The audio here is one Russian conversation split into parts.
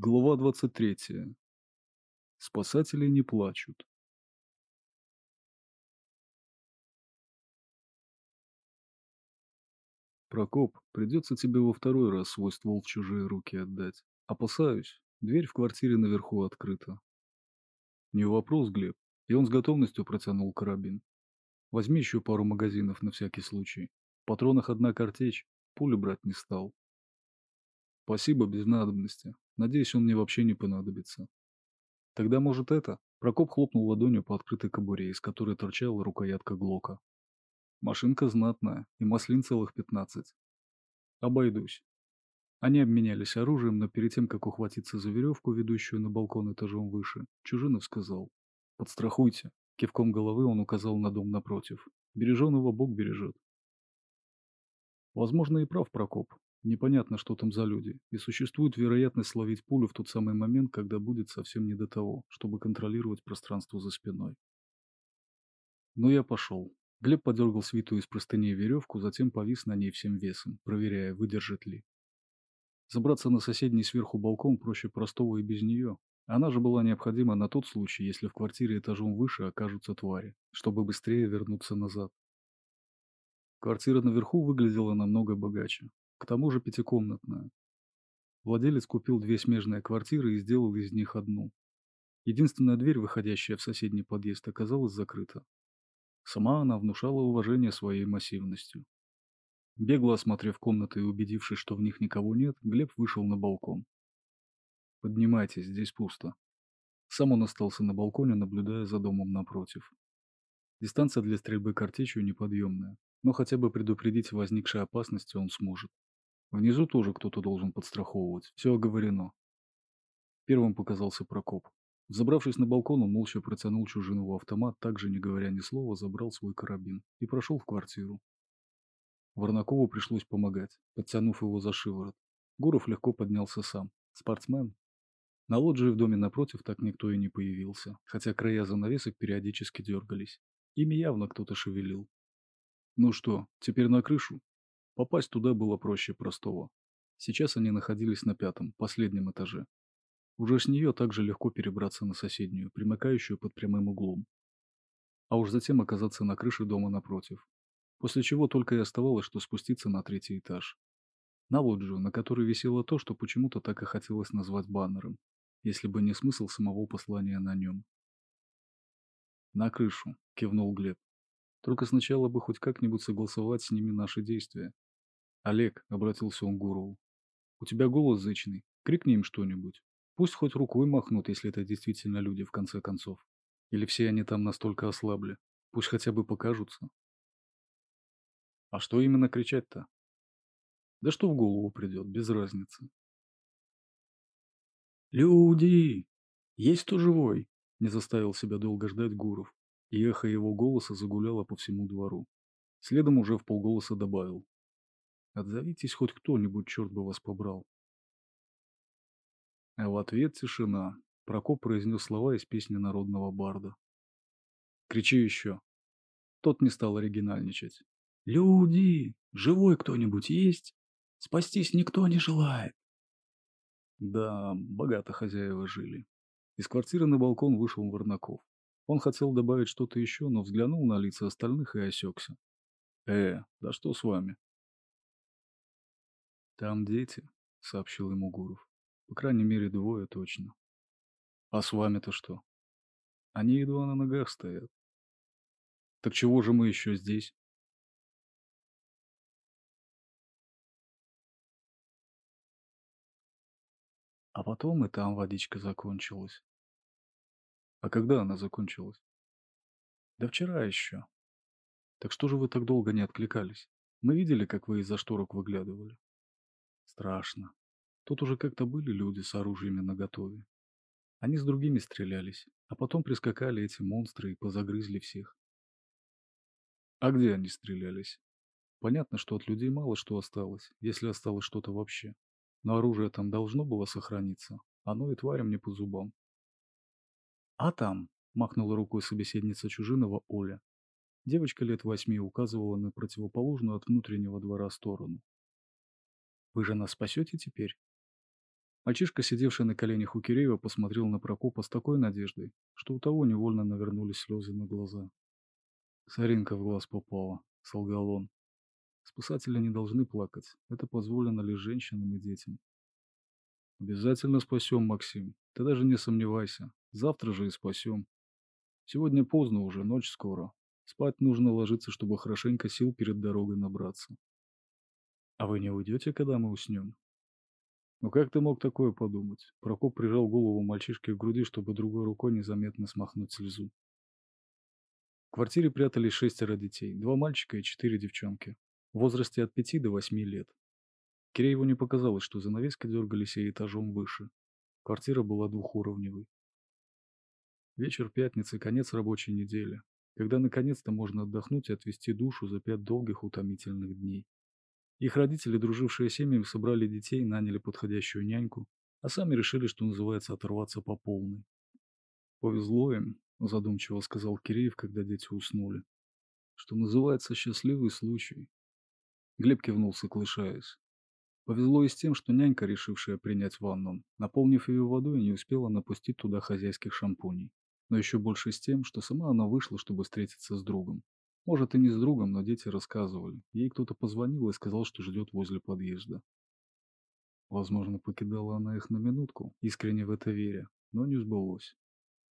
Глава 23. Спасатели не плачут. Прокоп, придется тебе во второй раз свой ствол в чужие руки отдать. Опасаюсь, дверь в квартире наверху открыта. Не вопрос, Глеб. И он с готовностью протянул карабин. Возьми еще пару магазинов на всякий случай. В патронах одна картечь, пули брать не стал. Спасибо, без надобности. Надеюсь, он мне вообще не понадобится. Тогда, может, это? Прокоп хлопнул ладонью по открытой кобуре, из которой торчала рукоятка Глока. Машинка знатная, и маслин целых пятнадцать. Обойдусь. Они обменялись оружием, но перед тем, как ухватиться за веревку, ведущую на балкон этажом выше, Чужинов сказал. «Подстрахуйте». Кивком головы он указал на дом напротив. «Береженого Бог бережет». Возможно, и прав Прокоп. Непонятно, что там за люди, и существует вероятность словить пулю в тот самый момент, когда будет совсем не до того, чтобы контролировать пространство за спиной. Но я пошел. Глеб подергал свитую из простыней веревку, затем повис на ней всем весом, проверяя, выдержит ли. Забраться на соседний сверху балкон проще простого и без нее. Она же была необходима на тот случай, если в квартире этажом выше окажутся твари, чтобы быстрее вернуться назад. Квартира наверху выглядела намного богаче. К тому же пятикомнатная. Владелец купил две смежные квартиры и сделал из них одну. Единственная дверь, выходящая в соседний подъезд, оказалась закрыта. Сама она внушала уважение своей массивностью. Бегло осмотрев комнаты и убедившись, что в них никого нет, Глеб вышел на балкон. «Поднимайтесь, здесь пусто». Сам он остался на балконе, наблюдая за домом напротив. Дистанция для стрельбы картечью неподъемная, но хотя бы предупредить возникшей опасности он сможет. Внизу тоже кто-то должен подстраховывать. Все оговорено. Первым показался Прокоп. Забравшись на балкон, он молча протянул Чужинову автомат, также, не говоря ни слова, забрал свой карабин и прошел в квартиру. Варнакову пришлось помогать, подтянув его за шиворот. Гуров легко поднялся сам. Спортсмен. На лоджии в доме напротив так никто и не появился, хотя края занавесок периодически дергались. Ими явно кто-то шевелил. Ну что, теперь на крышу? Попасть туда было проще простого. Сейчас они находились на пятом, последнем этаже. Уже с нее также легко перебраться на соседнюю, примыкающую под прямым углом. А уж затем оказаться на крыше дома напротив. После чего только и оставалось, что спуститься на третий этаж. На лоджию, на которой висело то, что почему-то так и хотелось назвать баннером, если бы не смысл самого послания на нем. «На крышу», — кивнул Глеб. «Только сначала бы хоть как-нибудь согласовать с ними наши действия. «Олег», — обратился он к Гурову, — «у тебя голос зычный. Крикни им что-нибудь. Пусть хоть рукой махнут, если это действительно люди, в конце концов. Или все они там настолько ослабли. Пусть хотя бы покажутся». «А что именно кричать-то?» «Да что в голову придет, без разницы». «Люди! Есть кто живой?» — не заставил себя долго ждать Гуров, и эхо его голоса загуляло по всему двору. Следом уже в полголоса добавил. Отзовитесь хоть кто-нибудь, черт бы вас побрал. А в ответ тишина. Прокоп произнес слова из песни народного барда. Кричи еще. Тот не стал оригинальничать. Люди! Живой кто-нибудь есть? Спастись никто не желает. Да, богато хозяева жили. Из квартиры на балкон вышел Варнаков. Он хотел добавить что-то еще, но взглянул на лица остальных и осекся. «Э, да что с вами?» «Там дети», — сообщил ему Гуров. «По крайней мере, двое точно». «А с вами-то что?» «Они едва на ногах стоят». «Так чего же мы еще здесь?» А потом и там водичка закончилась. А когда она закончилась? Да вчера еще. Так что же вы так долго не откликались? Мы видели, как вы из-за шторок выглядывали. Страшно. Тут уже как-то были люди с оружиями наготове. Они с другими стрелялись, а потом прискакали эти монстры и позагрызли всех. А где они стрелялись? Понятно, что от людей мало что осталось, если осталось что-то вообще. Но оружие там должно было сохраниться. Оно и тварям не по зубам. А там, махнула рукой собеседница Чужинова Оля. Девочка лет восьми указывала на противоположную от внутреннего двора сторону. Вы же нас спасете теперь? Мальчишка, сидевший на коленях у Киреева, посмотрел на Прокопа с такой надеждой, что у того невольно навернулись слезы на глаза. «Соринка в глаз попала», — солгал он. «Спасатели не должны плакать. Это позволено лишь женщинам и детям». «Обязательно спасем, Максим. Ты даже не сомневайся. Завтра же и спасем. Сегодня поздно уже, ночь скоро. Спать нужно ложиться, чтобы хорошенько сил перед дорогой набраться. А вы не уйдете, когда мы уснем? Ну как ты мог такое подумать? Прокоп прижал голову мальчишки к груди, чтобы другой рукой незаметно смахнуть слезу. В квартире прятались шестеро детей, два мальчика и четыре девчонки, в возрасте от пяти до восьми лет. Кирееву не показалось, что занавески дергались и этажом выше. Квартира была двухуровневой. Вечер пятницы, конец рабочей недели, когда наконец-то можно отдохнуть и отвести душу за пять долгих утомительных дней. Их родители, дружившие семьями, собрали детей, наняли подходящую няньку, а сами решили, что называется, оторваться по полной. «Повезло им», — задумчиво сказал Киреев, когда дети уснули. «Что называется, счастливый случай». Глеб кивнул, соглашаясь. Повезло и с тем, что нянька, решившая принять ванну, наполнив ее водой, не успела напустить туда хозяйских шампуней но еще больше с тем, что сама она вышла, чтобы встретиться с другом. Может и не с другом, но дети рассказывали. Ей кто-то позвонил и сказал, что ждет возле подъезда. Возможно, покидала она их на минутку, искренне в это веря, но не сбылось.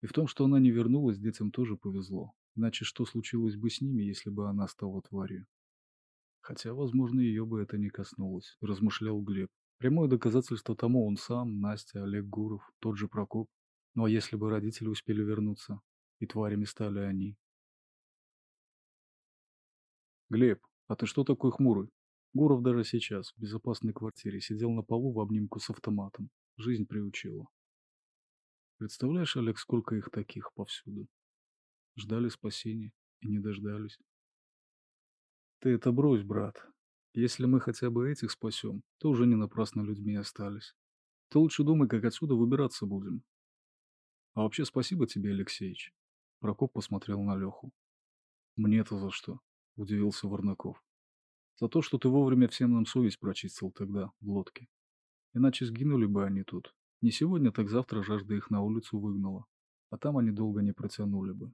И в том, что она не вернулась, детям тоже повезло. Иначе что случилось бы с ними, если бы она стала тварью? Хотя, возможно, ее бы это не коснулось, размышлял Глеб. Прямое доказательство тому он сам, Настя, Олег Гуров, тот же Прокоп. Ну а если бы родители успели вернуться, и тварями стали они? Глеб, а ты что такой хмурый? Гуров даже сейчас, в безопасной квартире, сидел на полу в обнимку с автоматом. Жизнь приучила. Представляешь, Олег, сколько их таких повсюду? Ждали спасения и не дождались. Ты это брось, брат. Если мы хотя бы этих спасем, то уже не напрасно людьми остались. Ты лучше думай, как отсюда выбираться будем. А вообще спасибо тебе, Алексеич. Прокоп посмотрел на Леху. Мне-то за что? Удивился Варнаков. За то, что ты вовремя всем нам совесть прочистил тогда, в лодке. Иначе сгинули бы они тут. Не сегодня, так завтра жажда их на улицу выгнала. А там они долго не протянули бы.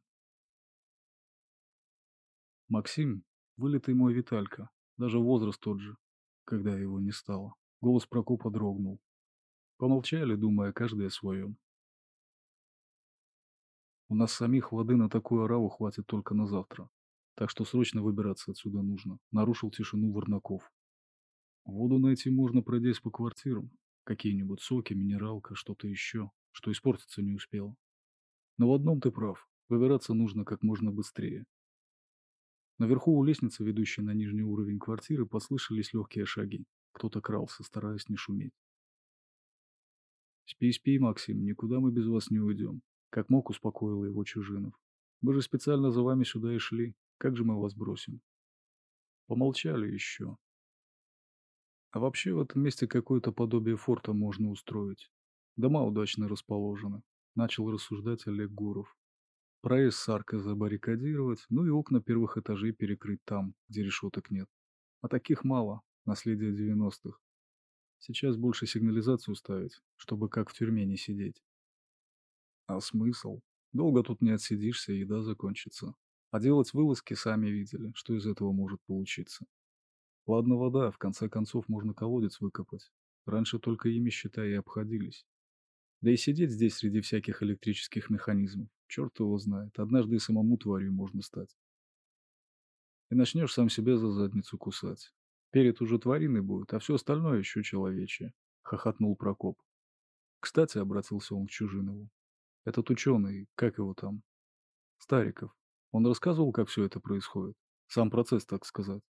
Максим, вылитый мой Виталька, даже возраст тот же, когда его не стало. Голос Прокопа дрогнул. Помолчали, думая каждый о своем. У нас самих воды на такую ораву хватит только на завтра. Так что срочно выбираться отсюда нужно. Нарушил тишину Варнаков. Воду найти можно, пройдясь по квартирам. Какие-нибудь соки, минералка, что-то еще, что испортиться не успело. Но в одном ты прав. Выбираться нужно как можно быстрее. Наверху у лестницы, ведущей на нижний уровень квартиры, послышались легкие шаги. Кто-то крался, стараясь не шуметь. «Спи, спи, Максим, никуда мы без вас не уйдем. Как мог, успокоил его Чужинов. Мы же специально за вами сюда и шли. Как же мы вас бросим? Помолчали еще. А вообще в этом месте какое-то подобие форта можно устроить. Дома удачно расположены. Начал рассуждать Олег Гуров. Проезд с аркой забаррикадировать, ну и окна первых этажей перекрыть там, где решеток нет. А таких мало, наследие девяностых. Сейчас больше сигнализацию ставить, чтобы как в тюрьме не сидеть. А смысл? Долго тут не отсидишься, еда закончится. А делать вылазки сами видели, что из этого может получиться. Ладно, вода, в конце концов можно колодец выкопать. Раньше только ими, считай, и обходились. Да и сидеть здесь среди всяких электрических механизмов, черт его знает, однажды и самому тварью можно стать. И начнешь сам себя за задницу кусать. Перед уже твариной будет, а все остальное еще человечье, — хохотнул Прокоп. Кстати, обратился он к Чужинову. Этот ученый, как его там? Стариков. Он рассказывал, как все это происходит? Сам процесс, так сказать.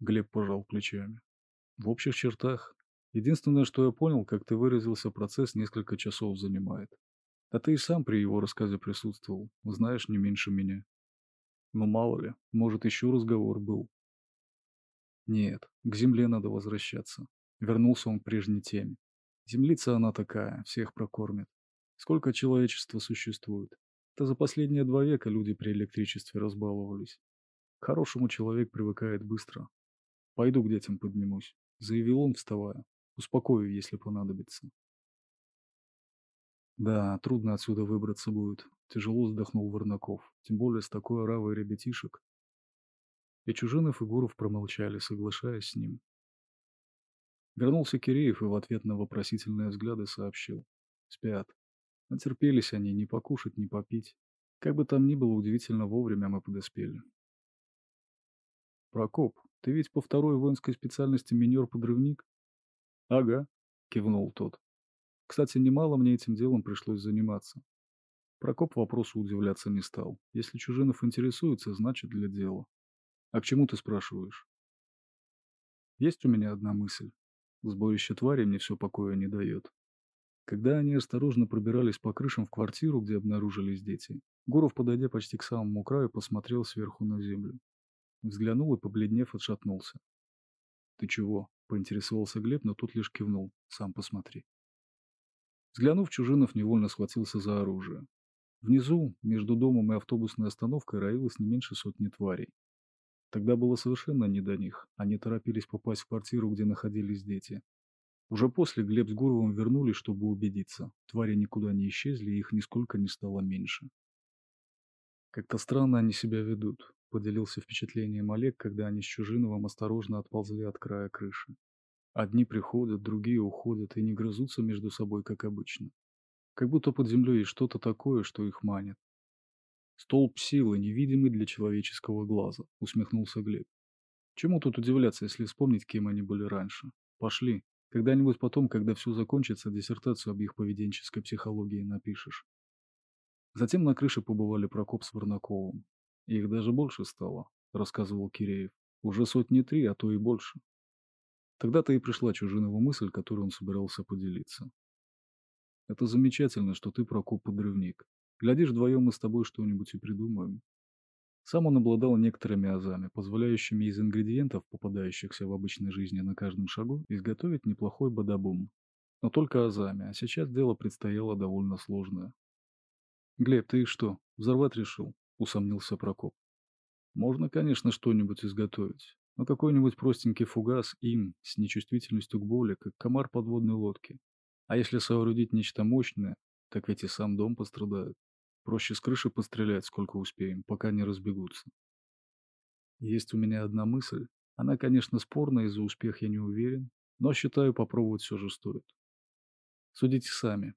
Глеб пожал плечами. В общих чертах. Единственное, что я понял, как ты выразился, процесс несколько часов занимает. А ты и сам при его рассказе присутствовал, знаешь не меньше меня. Но мало ли, может еще разговор был. Нет, к земле надо возвращаться. Вернулся он к прежней теме. Землица она такая, всех прокормит. Сколько человечества существует? Это за последние два века люди при электричестве разбаловались. К хорошему человек привыкает быстро. Пойду к детям поднимусь, заявил он, вставая. Успокою, если понадобится. Да, трудно отсюда выбраться будет. Тяжело вздохнул Варнаков. Тем более с такой оравой ребятишек. И Чужинов и Гуров промолчали, соглашаясь с ним. Вернулся Киреев и в ответ на вопросительные взгляды сообщил. Спят. Натерпелись они ни покушать, ни попить. Как бы там ни было, удивительно вовремя мы подоспели. Прокоп, ты ведь по второй воинской специальности минер-подрывник? Ага, кивнул тот. Кстати, немало мне этим делом пришлось заниматься. Прокоп вопросу удивляться не стал. Если Чужинов интересуется, значит для дела. А к чему ты спрашиваешь? Есть у меня одна мысль. Сборище твари мне все покоя не дает. Когда они осторожно пробирались по крышам в квартиру, где обнаружились дети, Гуров, подойдя почти к самому краю, посмотрел сверху на землю. Взглянул и, побледнев, отшатнулся. «Ты чего?» — поинтересовался Глеб, но тут лишь кивнул. «Сам посмотри». Взглянув, Чужинов невольно схватился за оружие. Внизу, между домом и автобусной остановкой, роилось не меньше сотни тварей. Тогда было совершенно не до них. Они торопились попасть в квартиру, где находились дети. Уже после Глеб с Гуровым вернулись, чтобы убедиться. Твари никуда не исчезли, и их нисколько не стало меньше. Как-то странно они себя ведут поделился впечатлением Олег, когда они с Чужиновым осторожно отползли от края крыши. Одни приходят, другие уходят и не грызутся между собой, как обычно. Как будто под землей есть что-то такое, что их манит. «Столб силы, невидимый для человеческого глаза», — усмехнулся Глеб. «Чему тут удивляться, если вспомнить, кем они были раньше? Пошли. Когда-нибудь потом, когда все закончится, диссертацию об их поведенческой психологии напишешь». Затем на крыше побывали Прокоп с Варнаковым. Их даже больше стало, рассказывал Киреев. Уже сотни три, а то и больше. Тогда-то и пришла Чужинова мысль, которой он собирался поделиться. Это замечательно, что ты, Прокоп, подрывник. Глядишь, вдвоем мы с тобой что-нибудь и придумаем. Сам он обладал некоторыми азами, позволяющими из ингредиентов, попадающихся в обычной жизни на каждом шагу, изготовить неплохой бадабум. Но только азами, а сейчас дело предстояло довольно сложное. «Глеб, ты что, взорвать решил?» усомнился Прокоп. Можно, конечно, что-нибудь изготовить, но какой-нибудь простенький фугас им, с нечувствительностью к боли, как комар подводной лодки. А если соорудить нечто мощное, так ведь и сам дом пострадает. Проще с крыши пострелять, сколько успеем, пока не разбегутся. Есть у меня одна мысль. Она, конечно, спорная, и за успех я не уверен, но считаю, попробовать все же стоит. Судите сами.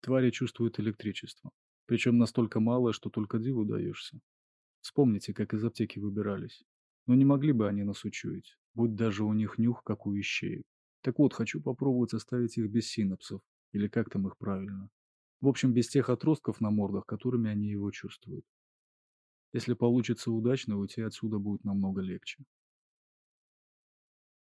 Твари чувствуют электричество. Причем настолько малое, что только диву даешься. Вспомните, как из аптеки выбирались. Но не могли бы они нас учуять, будь даже у них нюх, как у ищеек. Так вот, хочу попробовать оставить их без синапсов, или как там их правильно. В общем, без тех отростков на мордах, которыми они его чувствуют. Если получится удачно, уйти отсюда будет намного легче.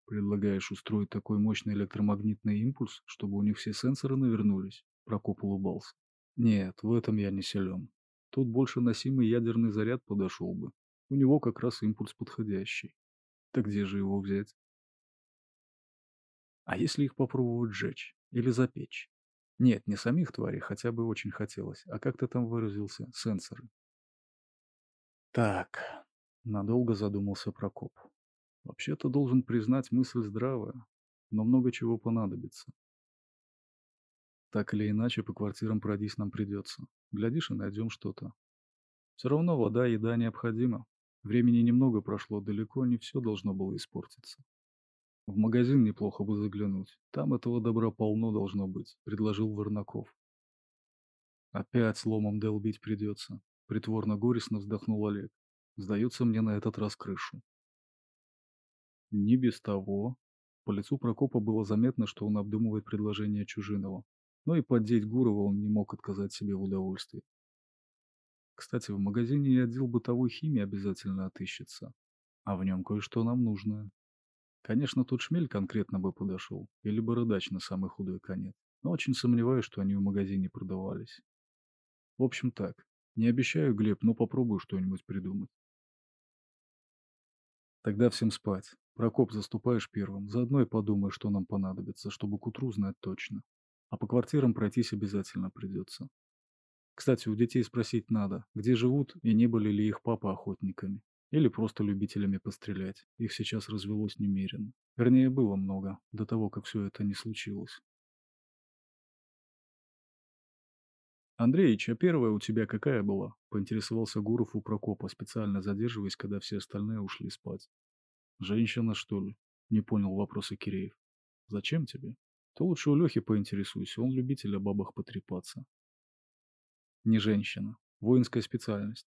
Предлагаешь устроить такой мощный электромагнитный импульс, чтобы у них все сенсоры навернулись? Прокоп улыбался. Нет, в этом я не силен. Тут больше носимый ядерный заряд подошел бы. У него как раз импульс подходящий. Так где же его взять? А если их попробовать сжечь? Или запечь? Нет, не самих тварей, хотя бы очень хотелось. А как ты там выразился? Сенсоры. Так, надолго задумался Прокоп. Вообще-то должен признать мысль здравая, но много чего понадобится. Так или иначе, по квартирам пройдись нам придется. Глядишь и найдем что-то. Все равно вода и еда необходима. Времени немного прошло, далеко не все должно было испортиться. В магазин неплохо бы заглянуть. Там этого добра полно должно быть, предложил Варнаков. Опять сломом долбить придется. Притворно горестно вздохнул Олег. Сдается мне на этот раз крышу. Не без того. По лицу Прокопа было заметно, что он обдумывает предложение Чужинова но и поддеть Гурова он не мог отказать себе в удовольствии. Кстати, в магазине и отдел бытовой химии обязательно отыщется, а в нем кое-что нам нужное. Конечно, тут шмель конкретно бы подошел, или бородач на самый худой конец, но очень сомневаюсь, что они в магазине продавались. В общем так, не обещаю, Глеб, но попробую что-нибудь придумать. Тогда всем спать. Прокоп, заступаешь первым, заодно и подумай, что нам понадобится, чтобы к утру знать точно. А по квартирам пройтись обязательно придется. Кстати, у детей спросить надо, где живут и не были ли их папы охотниками. Или просто любителями пострелять. Их сейчас развелось немерено. Вернее, было много, до того, как все это не случилось. Андреич, а первая у тебя какая была? Поинтересовался Гуров у Прокопа, специально задерживаясь, когда все остальные ушли спать. Женщина, что ли? Не понял вопроса Киреев. Зачем тебе? То лучше у Лехи поинтересуйся, он любитель о бабах потрепаться. Не женщина. Воинская специальность.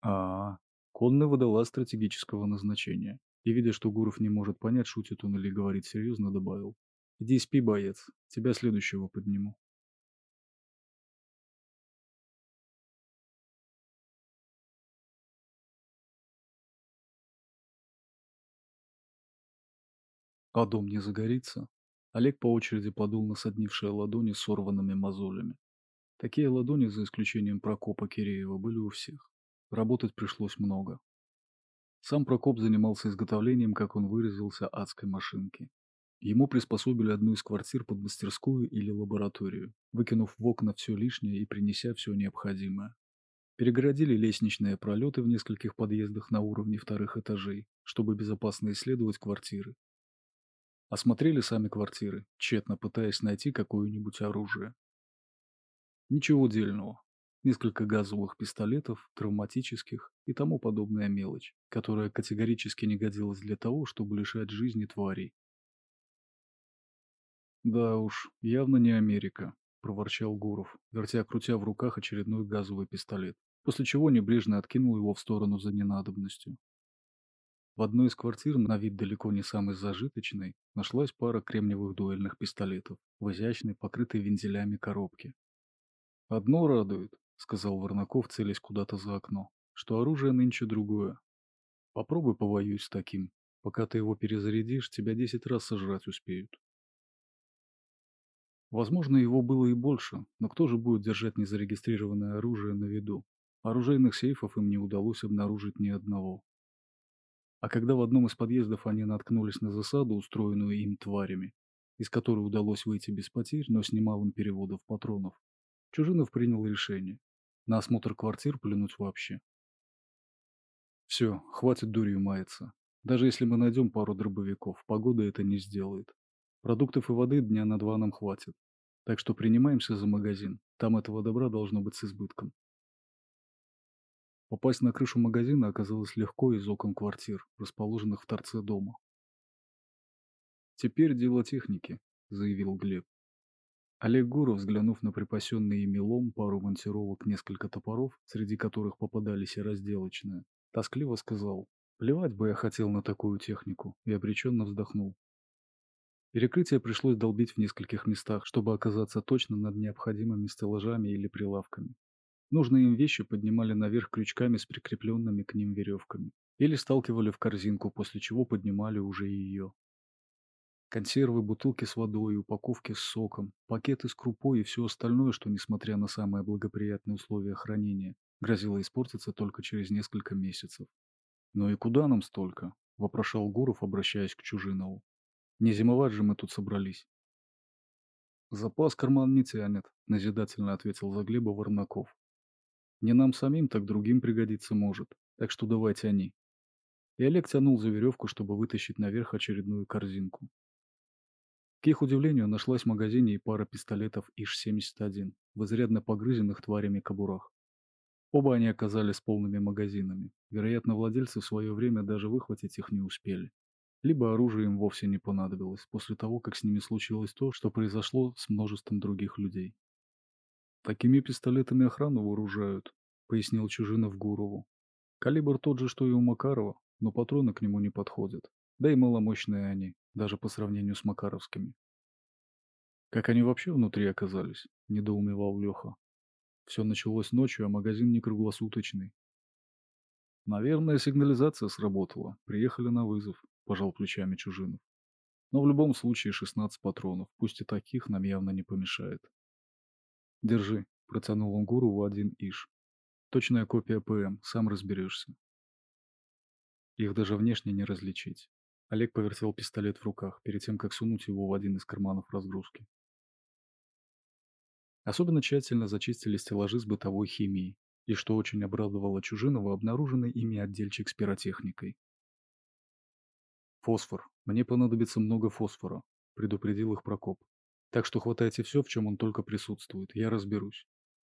А, -а, -а. Конный водолаз стратегического назначения. И, видя, что Гуров не может понять, шутит он или говорит серьезно, добавил. Иди спи, боец, тебя следующего подниму. А дом не загорится? Олег по очереди подул на соднившие ладони сорванными мозолями. Такие ладони, за исключением Прокопа Киреева, были у всех. Работать пришлось много. Сам Прокоп занимался изготовлением, как он выразился, адской машинки. Ему приспособили одну из квартир под мастерскую или лабораторию, выкинув в окна все лишнее и принеся все необходимое. Перегородили лестничные пролеты в нескольких подъездах на уровне вторых этажей, чтобы безопасно исследовать квартиры. Осмотрели сами квартиры, тщетно пытаясь найти какое-нибудь оружие. Ничего дельного. Несколько газовых пистолетов, травматических и тому подобная мелочь, которая категорически не годилась для того, чтобы лишать жизни тварей. «Да уж, явно не Америка», – проворчал Гуров, вертя-крутя в руках очередной газовый пистолет, после чего небрежно откинул его в сторону за ненадобностью. В одной из квартир, на вид далеко не самой зажиточной, нашлась пара кремниевых дуэльных пистолетов в изящной, покрытой вензелями коробке, «Одно радует», — сказал Варнаков, целясь куда-то за окно, — «что оружие нынче другое. Попробуй повоюй с таким. Пока ты его перезарядишь, тебя десять раз сожрать успеют». Возможно, его было и больше, но кто же будет держать незарегистрированное оружие на виду? Оружейных сейфов им не удалось обнаружить ни одного. А когда в одном из подъездов они наткнулись на засаду, устроенную им тварями, из которой удалось выйти без потерь, но с немалым переводов патронов, Чужинов принял решение. На осмотр квартир плюнуть вообще. Все, хватит дурью маяться. Даже если мы найдем пару дробовиков, погода это не сделает. Продуктов и воды дня на два нам хватит. Так что принимаемся за магазин. Там этого добра должно быть с избытком. Попасть на крышу магазина оказалось легко из окон квартир, расположенных в торце дома. «Теперь дело техники», — заявил Глеб. Олег Гуров, взглянув на припасенный ими лом, пару монтировок, несколько топоров, среди которых попадались и разделочные, тоскливо сказал «Плевать бы я хотел на такую технику» и обреченно вздохнул. Перекрытие пришлось долбить в нескольких местах, чтобы оказаться точно над необходимыми стеллажами или прилавками. Нужные им вещи поднимали наверх крючками с прикрепленными к ним веревками или сталкивали в корзинку, после чего поднимали уже ее. Консервы, бутылки с водой, упаковки с соком, пакеты с крупой и все остальное, что, несмотря на самые благоприятные условия хранения, грозило испортиться только через несколько месяцев. «Ну и куда нам столько?» – вопрошал Гуров, обращаясь к Чужинову. «Не зимовать же мы тут собрались». «Запас карман не тянет», – назидательно ответил за Глеба Варнаков. «Не нам самим, так другим пригодиться может, так что давайте они». И Олег тянул за веревку, чтобы вытащить наверх очередную корзинку. К их удивлению, нашлась в магазине и пара пистолетов ИШ-71 в изрядно погрызенных тварями кобурах. Оба они оказались полными магазинами. Вероятно, владельцы в свое время даже выхватить их не успели. Либо оружие им вовсе не понадобилось, после того, как с ними случилось то, что произошло с множеством других людей. «Такими пистолетами охрану вооружают», — пояснил Чужинов Гурову. «Калибр тот же, что и у Макарова, но патроны к нему не подходят. Да и маломощные они, даже по сравнению с макаровскими. «Как они вообще внутри оказались?» – недоумевал Леха. Все началось ночью, а магазин не круглосуточный. «Наверное, сигнализация сработала. Приехали на вызов», – пожал плечами Чужинов. «Но в любом случае 16 патронов, пусть и таких, нам явно не помешает». «Держи», – протянул он Гурову один иш. «Точная копия ПМ, сам разберешься». Их даже внешне не различить. Олег повертел пистолет в руках, перед тем, как сунуть его в один из карманов разгрузки. Особенно тщательно зачистили стеллажи с бытовой химией, и, что очень обрадовало Чужинова, обнаруженный ими отдельчик с пиротехникой. «Фосфор. Мне понадобится много фосфора», — предупредил их Прокоп. «Так что хватайте все, в чем он только присутствует, я разберусь».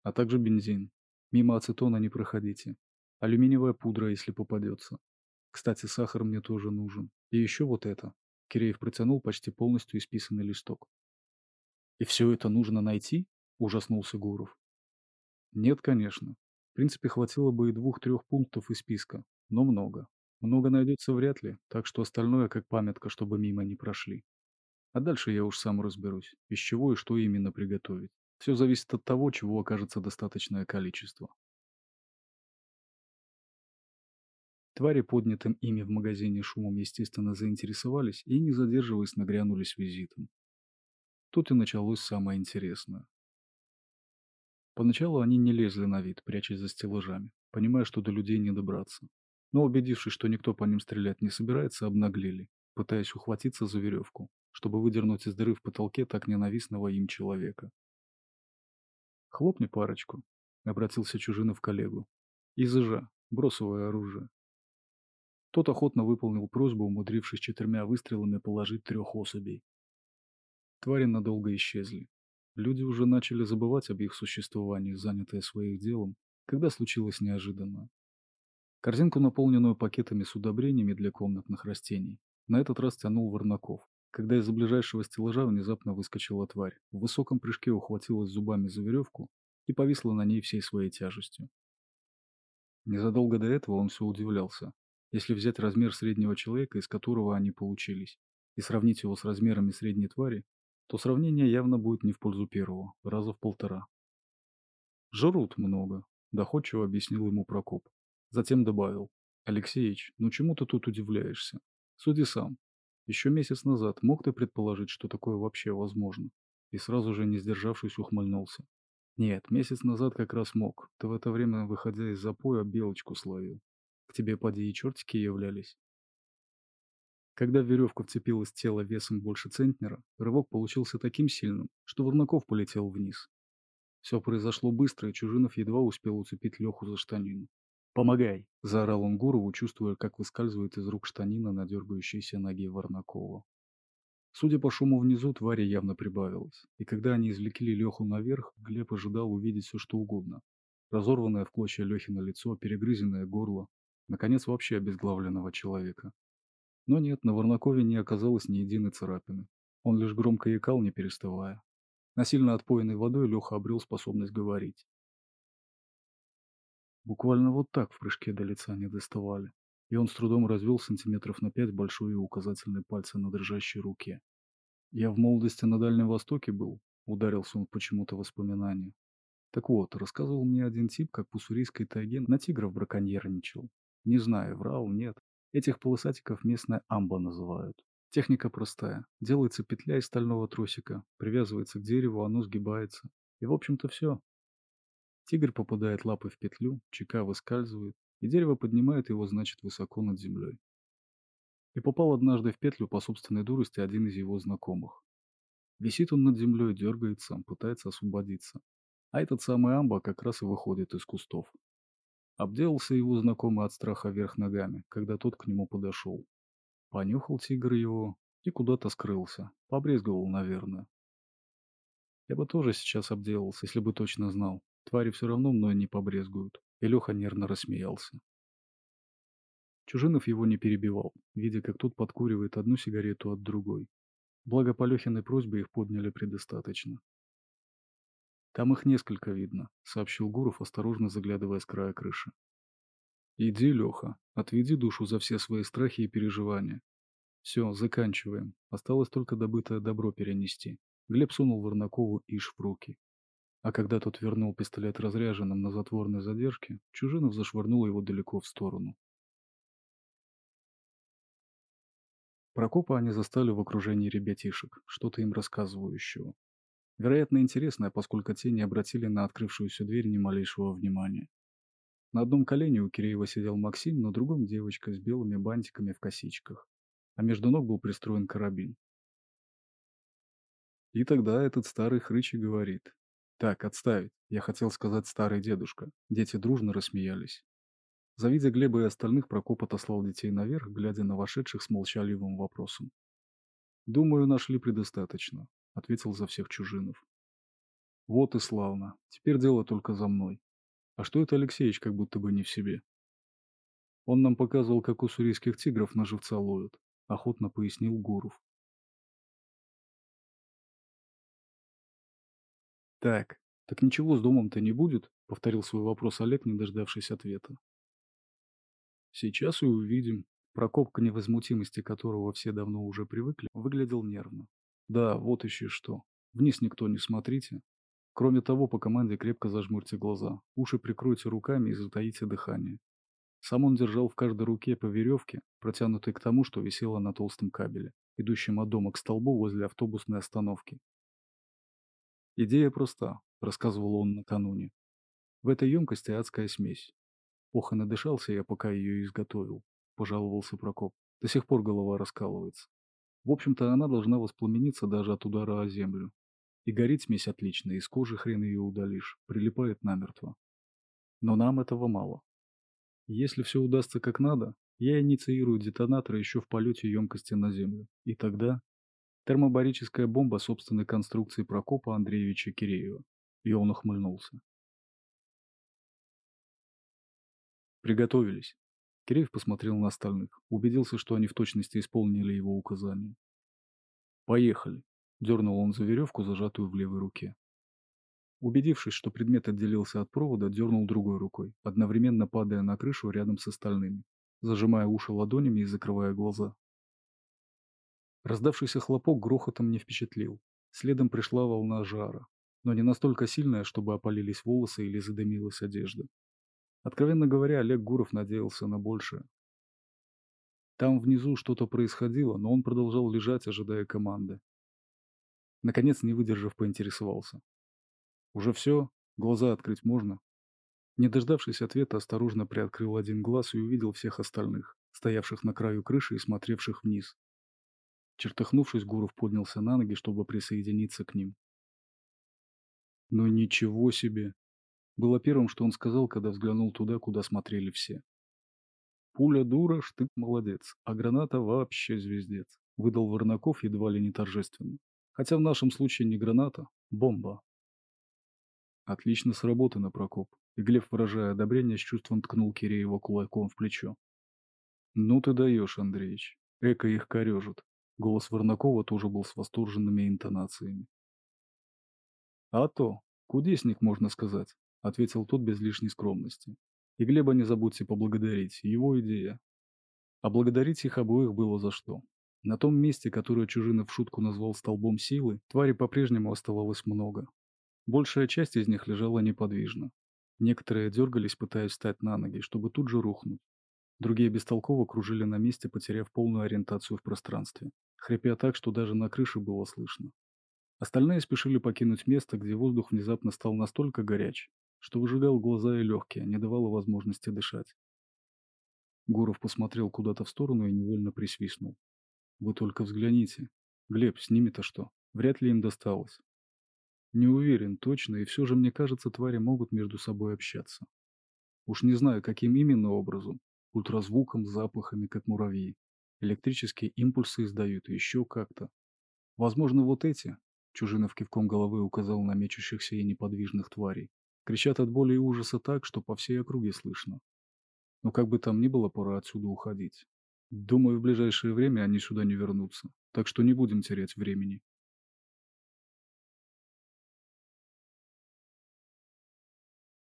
а также бензин. Мимо ацетона не проходите. Алюминиевая пудра, если попадется. Кстати, сахар мне тоже нужен. И еще вот это. Киреев протянул почти полностью исписанный листок. «И все это нужно найти?» – ужаснулся Гуров. «Нет, конечно. В принципе, хватило бы и двух-трех пунктов из списка, но много. Много найдется вряд ли, так что остальное как памятка, чтобы мимо не прошли. А дальше я уж сам разберусь, из чего и что именно приготовить. Все зависит от того, чего окажется достаточное количество. Твари, поднятым ими в магазине шумом, естественно, заинтересовались и, не задерживаясь, нагрянули с визитом. Тут и началось самое интересное. Поначалу они не лезли на вид, прячась за стеллажами, понимая, что до людей не добраться. Но, убедившись, что никто по ним стрелять не собирается, обнаглели, пытаясь ухватиться за веревку, чтобы выдернуть из дыры в потолке так ненавистного им человека. «Хлопни парочку», — обратился Чужинов к коллегу. «ИЗЖ, бросовое оружие». Тот охотно выполнил просьбу, умудрившись четырьмя выстрелами положить трех особей. Твари надолго исчезли. Люди уже начали забывать об их существовании, занятые своих делом, когда случилось неожиданное. Корзинку, наполненную пакетами с удобрениями для комнатных растений, на этот раз тянул Варнаков, когда из-за ближайшего стеллажа внезапно выскочила тварь, в высоком прыжке ухватилась зубами за веревку и повисла на ней всей своей тяжестью. Незадолго до этого он все удивлялся, если взять размер среднего человека, из которого они получились, и сравнить его с размерами средней твари, то сравнение явно будет не в пользу первого, раза в полтора. «Жрут много», – доходчиво объяснил ему Прокоп. Затем добавил. «Алексеич, ну чему ты тут удивляешься? Суди сам. Еще месяц назад мог ты предположить, что такое вообще возможно?» И сразу же, не сдержавшись, ухмыльнулся. «Нет, месяц назад как раз мог. Ты в это время, выходя из запоя, белочку словил. К тебе, поди, и чертики являлись. Когда в веревку вцепилось тело весом больше центнера, рывок получился таким сильным, что Варнаков полетел вниз. Все произошло быстро, и Чужинов едва успел уцепить Леху за штанину. «Помогай!» – заорал он Гурову, чувствуя, как выскальзывает из рук штанина на дергающейся ноге Варнакова. Судя по шуму внизу, твари явно прибавилось, и когда они извлекли Леху наверх, Глеб ожидал увидеть все что угодно. Разорванное в клочья Лехино лицо, перегрызенное горло, наконец вообще обезглавленного человека. Но нет, на Варнакове не оказалось ни единой царапины. Он лишь громко икал, не переставая. Насильно отпоенной водой Леха обрел способность говорить. Буквально вот так в прыжке до лица не доставали, и он с трудом развел сантиметров на пять большой и указательный пальцы на дрожащей руке. Я в молодости на Дальнем Востоке был, ударился он почему-то воспоминания. Так вот, рассказывал мне один тип, как по Уссурийской тайге на тигров браконьерничал. Не знаю, врал, нет. Этих полосатиков местная амба называют. Техника простая. Делается петля из стального тросика, привязывается к дереву, оно сгибается. И в общем-то все. Тигр попадает лапой в петлю, чека выскальзывает, и дерево поднимает его, значит, высоко над землей. И попал однажды в петлю по собственной дурости один из его знакомых. Висит он над землей, дергается, пытается освободиться. А этот самый амба как раз и выходит из кустов. Обделался его знакомый от страха вверх ногами, когда тот к нему подошел. Понюхал тигр его и куда-то скрылся. Побрезговал, наверное. Я бы тоже сейчас обделался, если бы точно знал. Твари все равно мной не побрезгуют. И Леха нервно рассмеялся. Чужинов его не перебивал, видя, как тот подкуривает одну сигарету от другой. Благо по Лехиной просьбе их подняли предостаточно. Там их несколько видно, сообщил Гуров, осторожно заглядывая с края крыши. Иди, Леха, отведи душу за все свои страхи и переживания. Все, заканчиваем. Осталось только добытое добро перенести. Глеб сунул Варнакову иш в руки. А когда тот вернул пистолет разряженным на затворной задержке, Чужинов зашвырнул его далеко в сторону. Прокопа они застали в окружении ребятишек, что-то им рассказывающего. Вероятно, интересное, поскольку те не обратили на открывшуюся дверь ни малейшего внимания. На одном колене у Киреева сидел Максим, на другом девочка с белыми бантиками в косичках, а между ног был пристроен карабин. И тогда этот старый хрыч и говорит. «Так, отставить. Я хотел сказать старый дедушка». Дети дружно рассмеялись. Завидя Глеба и остальных, Прокоп отослал детей наверх, глядя на вошедших с молчаливым вопросом. «Думаю, нашли предостаточно. — ответил за всех Чужинов. Вот и славно. Теперь дело только за мной. А что это Алексеич как будто бы не в себе? Он нам показывал, как у сурийских тигров на живца ловят. Охотно пояснил Гуров. Так, так ничего с домом-то не будет? Повторил свой вопрос Олег, не дождавшись ответа. Сейчас и увидим. Прокоп, к невозмутимости которого все давно уже привыкли, выглядел нервно. Да, вот еще что. Вниз никто не смотрите. Кроме того, по команде крепко зажмурьте глаза, уши прикройте руками и затаите дыхание. Сам он держал в каждой руке по веревке, протянутой к тому, что висело на толстом кабеле, идущем от дома к столбу возле автобусной остановки. «Идея проста», — рассказывал он накануне. «В этой емкости адская смесь. Ох, и надышался я, пока ее изготовил», — пожаловался Прокоп. «До сих пор голова раскалывается. В общем-то, она должна воспламениться даже от удара о землю. И горит смесь отлично, из кожи хрен ее удалишь, прилипает намертво. Но нам этого мало. Если все удастся как надо, я инициирую детонатор еще в полете емкости на Землю. И тогда термобарическая бомба собственной конструкции Прокопа Андреевича Киреева. И он ухмыльнулся. Приготовились. Киреев посмотрел на остальных, убедился, что они в точности исполнили его указания. «Поехали!» – дернул он за веревку, зажатую в левой руке. Убедившись, что предмет отделился от провода, дернул другой рукой, одновременно падая на крышу рядом с остальными, зажимая уши ладонями и закрывая глаза. Раздавшийся хлопок грохотом не впечатлил. Следом пришла волна жара, но не настолько сильная, чтобы опалились волосы или задымилась одежда. Откровенно говоря, Олег Гуров надеялся на большее. Там внизу что-то происходило, но он продолжал лежать, ожидая команды. Наконец, не выдержав, поинтересовался. «Уже все? Глаза открыть можно?» Не дождавшись ответа, осторожно приоткрыл один глаз и увидел всех остальных, стоявших на краю крыши и смотревших вниз. Чертыхнувшись, Гуров поднялся на ноги, чтобы присоединиться к ним. «Ну ничего себе!» Было первым, что он сказал, когда взглянул туда, куда смотрели все. «Пуля дура, штык молодец, а граната вообще звездец», — выдал Варнаков едва ли не торжественно. «Хотя в нашем случае не граната, бомба». «Отлично сработано, Прокоп», и Глеб, выражая одобрение, с чувством ткнул Киреева кулаком в плечо. «Ну ты даешь, Андреич, эко их корежит». Голос Варнакова тоже был с восторженными интонациями. «А то, кудесник, можно сказать», ответил тот без лишней скромности. И Глеба не забудьте поблагодарить, его идея. А благодарить их обоих было за что. На том месте, которое Чужинов в шутку назвал столбом силы, твари по-прежнему оставалось много. Большая часть из них лежала неподвижно. Некоторые дергались, пытаясь встать на ноги, чтобы тут же рухнуть. Другие бестолково кружили на месте, потеряв полную ориентацию в пространстве, хрипя так, что даже на крыше было слышно. Остальные спешили покинуть место, где воздух внезапно стал настолько горяч, что выжигал глаза и легкие, не давало возможности дышать. Гуров посмотрел куда-то в сторону и невольно присвистнул. «Вы только взгляните. Глеб, с ними-то что? Вряд ли им досталось». «Не уверен точно, и все же, мне кажется, твари могут между собой общаться. Уж не знаю, каким именно образом. Ультразвуком, запахами, как муравьи. Электрические импульсы издают, и еще как-то. Возможно, вот эти...» Чужинов кивком головы указал на мечущихся и неподвижных тварей. Кричат от боли и ужаса так, что по всей округе слышно. Но как бы там ни было, пора отсюда уходить. Думаю, в ближайшее время они сюда не вернутся, так что не будем терять времени.